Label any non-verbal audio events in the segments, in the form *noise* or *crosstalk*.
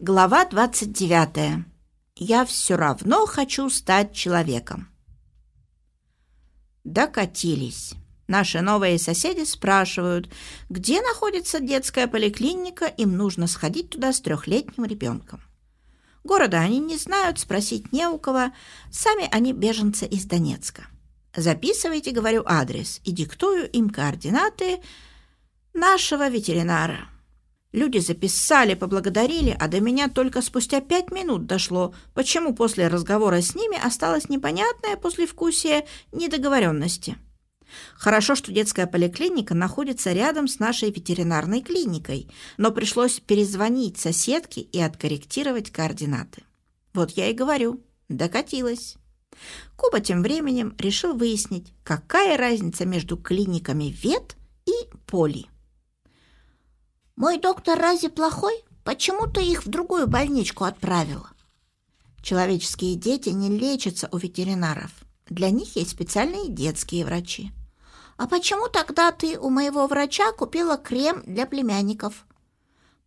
Глава 29. Я все равно хочу стать человеком. Докатились. Наши новые соседи спрашивают, где находится детская поликлиника, им нужно сходить туда с трехлетним ребенком. Города они не знают, спросить не у кого, сами они беженцы из Донецка. Записывайте, говорю, адрес и диктую им координаты нашего ветеринара. Люди записали, поблагодарили, а до меня только спустя пять минут дошло, почему после разговора с ними осталось непонятное послевкусие недоговоренности. Хорошо, что детская поликлиника находится рядом с нашей ветеринарной клиникой, но пришлось перезвонить соседке и откорректировать координаты. Вот я и говорю, докатилась. Куба тем временем решил выяснить, какая разница между клиниками ВЕТ и ПОЛИ. «Мой доктор разве плохой? Почему ты их в другую больничку отправила?» Человеческие дети не лечатся у ветеринаров. Для них есть специальные детские врачи. «А почему тогда ты у моего врача купила крем для племянников?»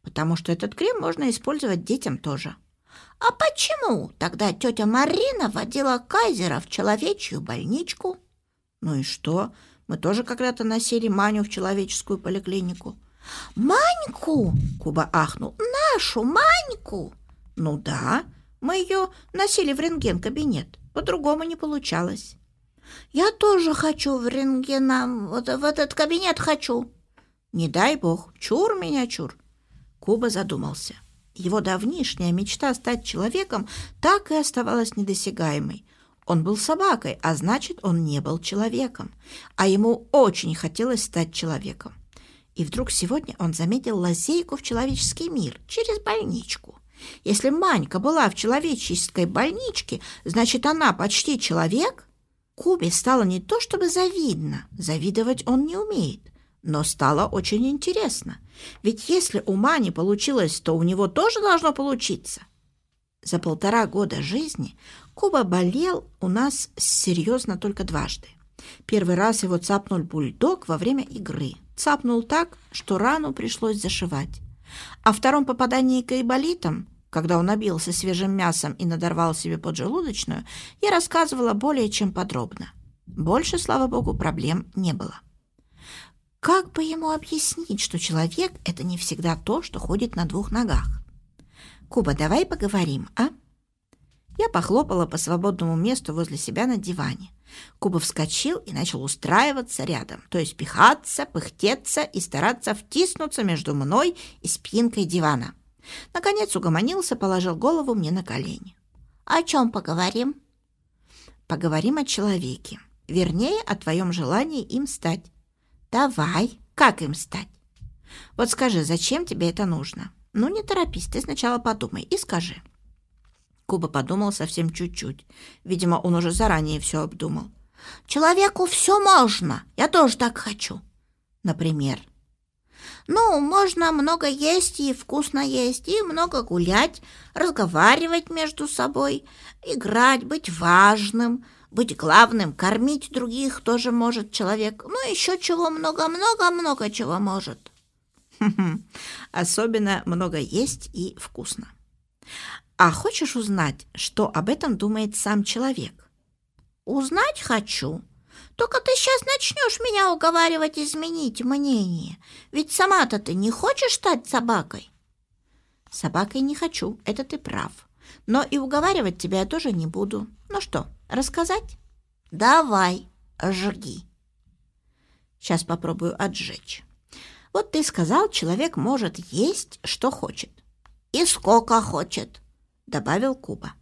«Потому что этот крем можно использовать детям тоже». «А почему тогда тетя Марина водила Кайзера в человечью больничку?» «Ну и что? Мы тоже когда-то носили Маню в человеческую поликлинику». «Маньку!» — Куба ахнул. «Нашу Маньку!» «Ну да, мы ее носили в рентген-кабинет. По-другому не получалось». «Я тоже хочу в рентген, вот в этот кабинет хочу». «Не дай бог, чур меня, чур». Куба задумался. Его давнишняя мечта стать человеком так и оставалась недосягаемой. Он был собакой, а значит, он не был человеком. А ему очень хотелось стать человеком. И вдруг сегодня он заметил лазейку в человеческий мир через больничку. Если Манька была в человеческой больничке, значит, она почти человек? Кубе стало не то чтобы завидно, завидовать он не умеет, но стало очень интересно. Ведь если у Мани получилось, то у него тоже должно получиться. За полтора года жизни Куба болел у нас серьезно только дважды. Первый раз его цапнул бульдог во время игры – цапнул так, что рану пришлось зашивать. О втором попадании к айболитам, когда он набился свежим мясом и надорвал себе поджелудочную, я рассказывала более чем подробно. Больше, слава богу, проблем не было. Как бы ему объяснить, что человек — это не всегда то, что ходит на двух ногах? Куба, давай поговорим, а? Похлопала по свободному месту возле себя на диване. Куба вскочил и начал устраиваться рядом, то есть пихаться, пыхтеться и стараться втиснуться между мной и спинкой дивана. Наконец угомонился, положил голову мне на колени. «О чем поговорим?» «Поговорим о человеке. Вернее, о твоем желании им стать». «Давай. Как им стать?» «Вот скажи, зачем тебе это нужно?» «Ну, не торопись, ты сначала подумай и скажи». Куба подумал совсем чуть-чуть. Видимо, он уже заранее все обдумал. «Человеку все можно. Я тоже так хочу». «Например?» «Ну, можно много есть и вкусно есть, и много гулять, разговаривать между собой, играть, быть важным, быть главным, кормить других тоже может человек. Ну, еще чего много-много-много чего может». *laughs* Особенно много есть и вкусно. А хочешь узнать, что об этом думает сам человек? Узнать хочу. Только ты сейчас начнешь меня уговаривать изменить мнение. Ведь сама-то ты не хочешь стать собакой? Собакой не хочу, это ты прав. Но и уговаривать тебя я тоже не буду. Ну что, рассказать? Давай, жги. Сейчас попробую отжечь. Вот ты сказал, человек может есть, что хочет. И сколько хочет добавил Куба.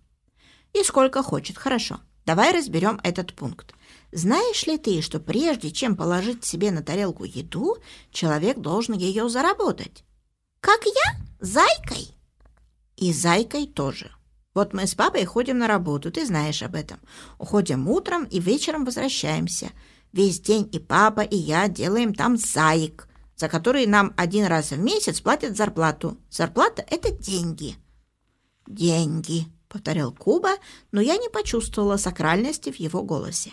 И сколько хочет, хорошо. Давай разберем этот пункт. Знаешь ли ты, что прежде чем положить себе на тарелку еду, человек должен ее заработать? Как я? Зайкой? И зайкой тоже. Вот мы с папой ходим на работу, ты знаешь об этом. Уходим утром и вечером возвращаемся. Весь день и папа, и я делаем там заик, за которые нам один раз в месяц платят зарплату. Зарплата — это деньги. «Деньги», — повторил Куба, но я не почувствовала сакральности в его голосе.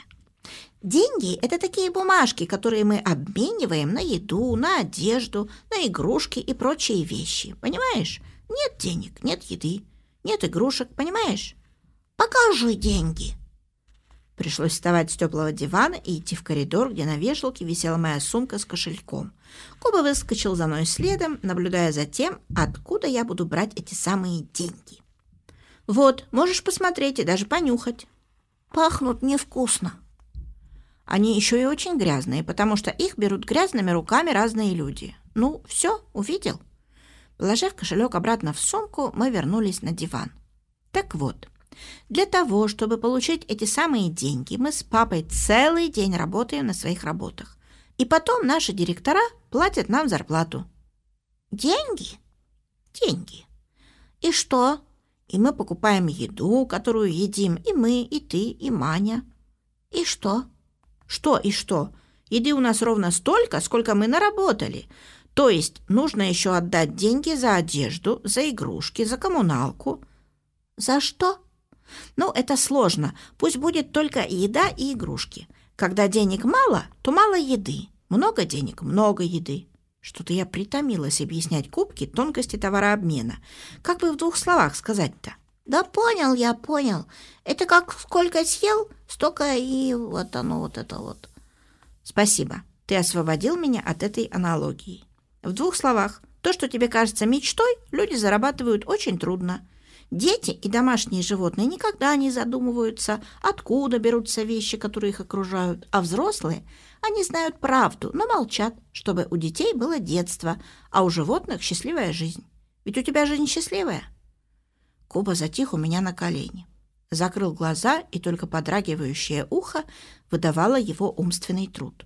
Деньги — это такие бумажки, которые мы обмениваем на еду, на одежду, на игрушки и прочие вещи. Понимаешь? Нет денег, нет еды, нет игрушек, понимаешь? Покажи деньги. Пришлось вставать с теплого дивана и идти в коридор, где на вешалке висела моя сумка с кошельком. Куба выскочил за мной следом, наблюдая за тем, откуда я буду брать эти самые деньги. «Вот, можешь посмотреть и даже понюхать». «Пахнут невкусно». Они еще и очень грязные, потому что их берут грязными руками разные люди. Ну, все, увидел. Положив кошелек обратно в сумку, мы вернулись на диван. Так вот, для того, чтобы получить эти самые деньги, мы с папой целый день работаем на своих работах. И потом наши директора платят нам зарплату. Деньги? Деньги. И что? И мы покупаем еду, которую едим и мы, и ты, и Маня. И что? Что и что? Еды у нас ровно столько, сколько мы наработали. То есть нужно еще отдать деньги за одежду, за игрушки, за коммуналку. За что? Ну, это сложно. Пусть будет только еда и игрушки. Когда денег мало, то мало еды. Много денег – много еды. Что-то я притомилась объяснять кубки тонкости товарообмена. Как бы в двух словах сказать-то? Да понял я, понял. Это как сколько съел, столько и вот оно вот это вот. Спасибо. Ты освободил меня от этой аналогии. В двух словах. То, что тебе кажется мечтой, люди зарабатывают очень трудно. Дети и домашние животные никогда не задумываются, откуда берутся вещи, которые их окружают, а взрослые, они знают правду, но молчат, чтобы у детей было детство, а у животных счастливая жизнь. Ведь у тебя жизнь счастливая. Куба затих у меня на колени. Закрыл глаза, и только подрагивающее ухо выдавало его умственный труд.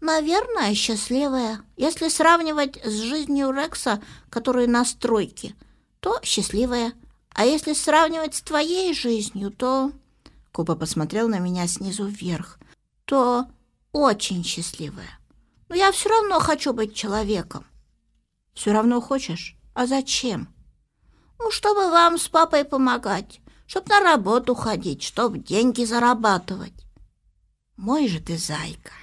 «Наверное, счастливая. Если сравнивать с жизнью Рекса, который на стройке, то счастливая. А если сравнивать с твоей жизнью, то...» Куба посмотрел на меня снизу вверх. «То очень счастливая. Но я все равно хочу быть человеком». «Все равно хочешь? А зачем?» «Ну, чтобы вам с папой помогать, чтобы на работу ходить, чтобы деньги зарабатывать». «Мой же ты зайка!»